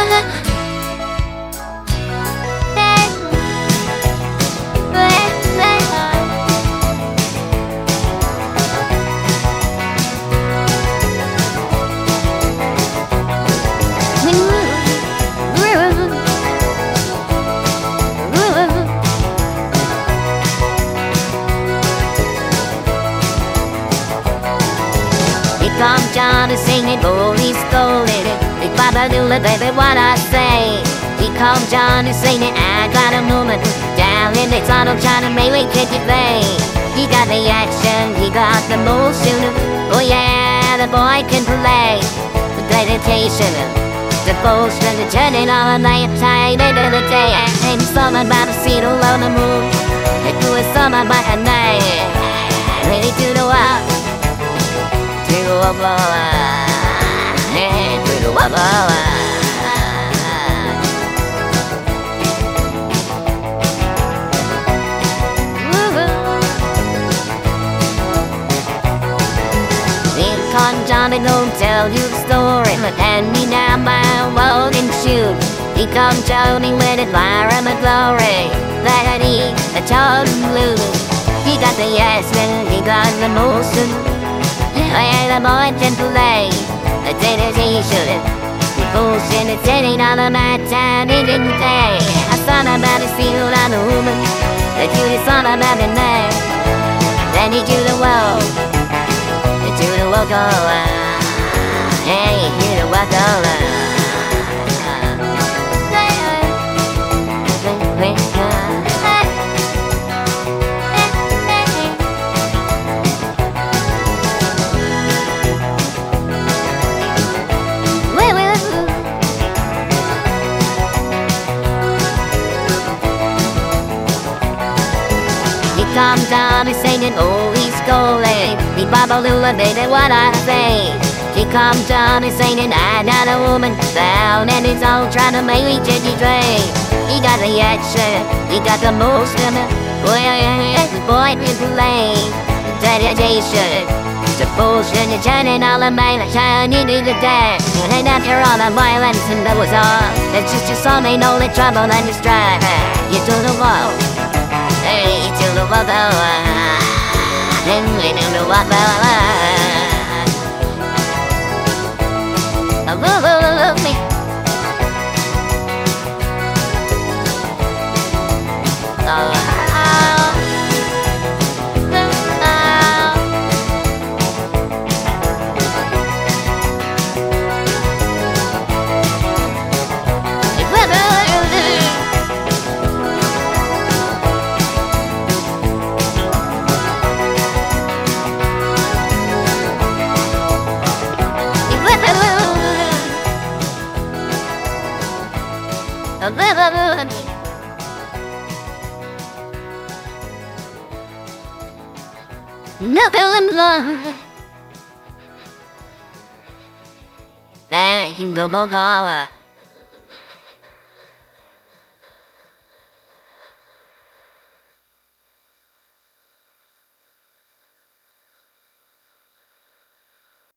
Tom John is singing, oh, he's scolded. Big Papa Lula, baby, what I say. He called John is singing, I got a moment. Down in the tunnel, trying to make it play. He got the action, he got the motion. Oh, yeah, the boy can play. The dedication, devotion, the turning the night time into the day. And something about the seat alone the moon. It was something about a night. Ready to the wild. Con Johnny don't tell you the story And me now my walk and shoot He come Johnny with it fire and the glory That he, the total blue He got the yes and he got the motion I am a boy can play A dedication Devotion is sitting the mat and in the day I thought about the field on the woman That you thought about the name Then you do the world You do the world go Hey, you do the world go Tom is singing, oh he's calling. Me Baba Lula, baby, what I say. Comes down is singing, I got a woman down And he's all trying to make me change his trade He got the action, he got the motion Boy, the boy can play. Dedication Devotion, you're turning all the mail Shining in the day And after all the violence and that was all. It's just your ain't all the trouble and the strife You do the world the water Then we do the water Love oh, oh, oh, Nothing love. Thank you, Bobo